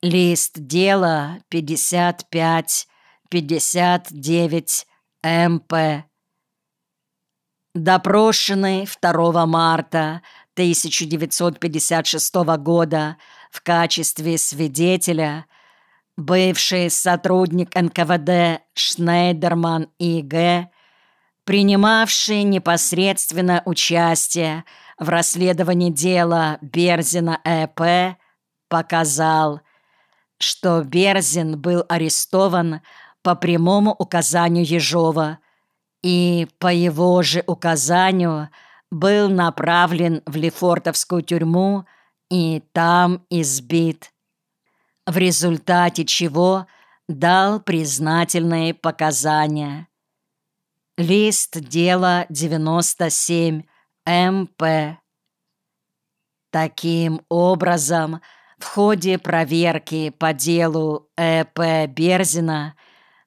Лист дела 55-59 МП. Допрошенный 2 марта 1956 года в качестве свидетеля бывший сотрудник НКВД Шнейдерман И.Г., принимавший непосредственно участие в расследовании дела Берзина Э.П., показал, что Берзин был арестован по прямому указанию Ежова и по его же указанию был направлен в Лефортовскую тюрьму и там избит, в результате чего дал признательные показания. Лист дела 97 МП. Таким образом, в ходе проверки по делу Э.П. Берзина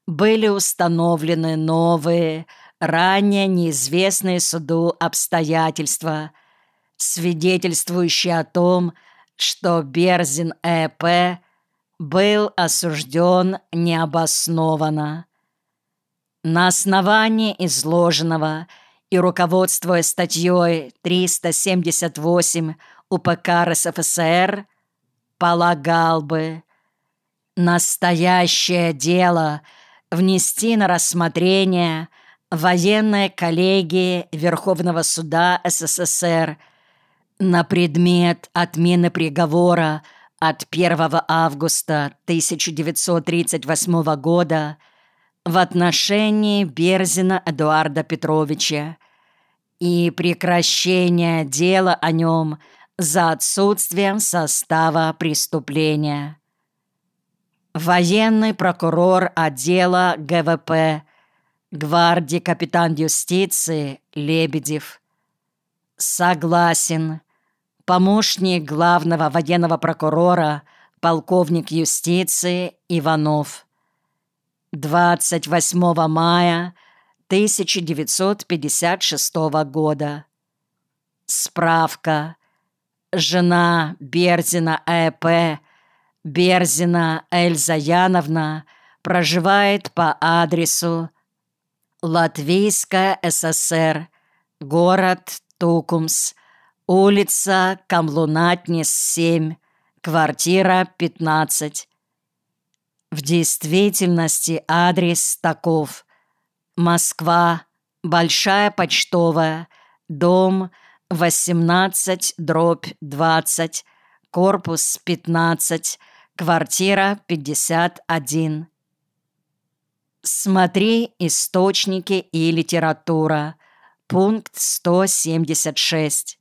были установлены новые, ранее неизвестные суду обстоятельства, свидетельствующие о том, что Берзин Э.П. был осужден необоснованно. На основании изложенного и руководствуясь статьей 378 УПК РСФСР, полагал бы. Настоящее дело внести на рассмотрение военной коллегии Верховного суда СССР на предмет отмены приговора от 1 августа 1938 года в отношении Берзина Эдуарда Петровича и прекращения дела о нем – за отсутствием состава преступления. Военный прокурор отдела ГВП, гвардии капитан юстиции Лебедев. Согласен. Помощник главного военного прокурора, полковник юстиции Иванов. 28 мая 1956 года. Справка жена Берзина Э.П., Берзина Эльза Яновна, проживает по адресу Латвийская ССР, город Тукумс, улица Камлунатнис, 7, квартира 15. В действительности адрес таков. Москва, Большая почтовая, дом 18, дробь 20, корпус 15, квартира 51. Смотри источники и литература. Пункт 176.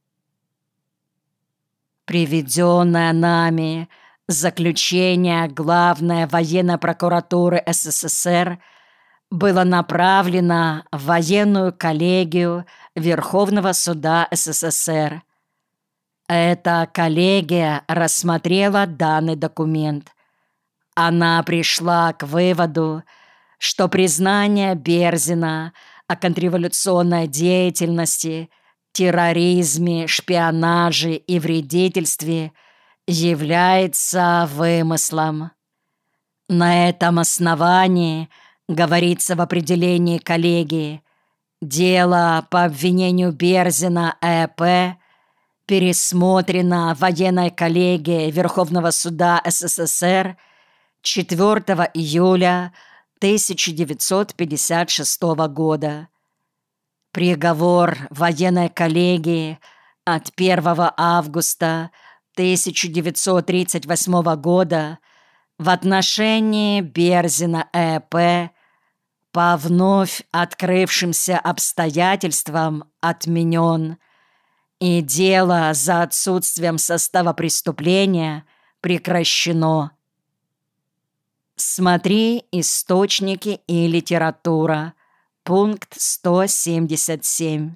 Приведенное нами заключение Главной военной прокуратуры СССР – было направлено в военную коллегию Верховного суда СССР. Эта коллегия рассмотрела данный документ. Она пришла к выводу, что признание Берзина о контрреволюционной деятельности, терроризме, шпионаже и вредительстве является вымыслом. На этом основании – Говорится в определении коллегии. Дело по обвинению Берзина Э.П. пересмотрено военной коллегией Верховного суда СССР 4 июля 1956 года. Приговор военной коллегии от 1 августа 1938 года в отношении Берзина Э.П по вновь открывшимся обстоятельствам отменен, и дело за отсутствием состава преступления прекращено. Смотри источники и литература. Пункт 177.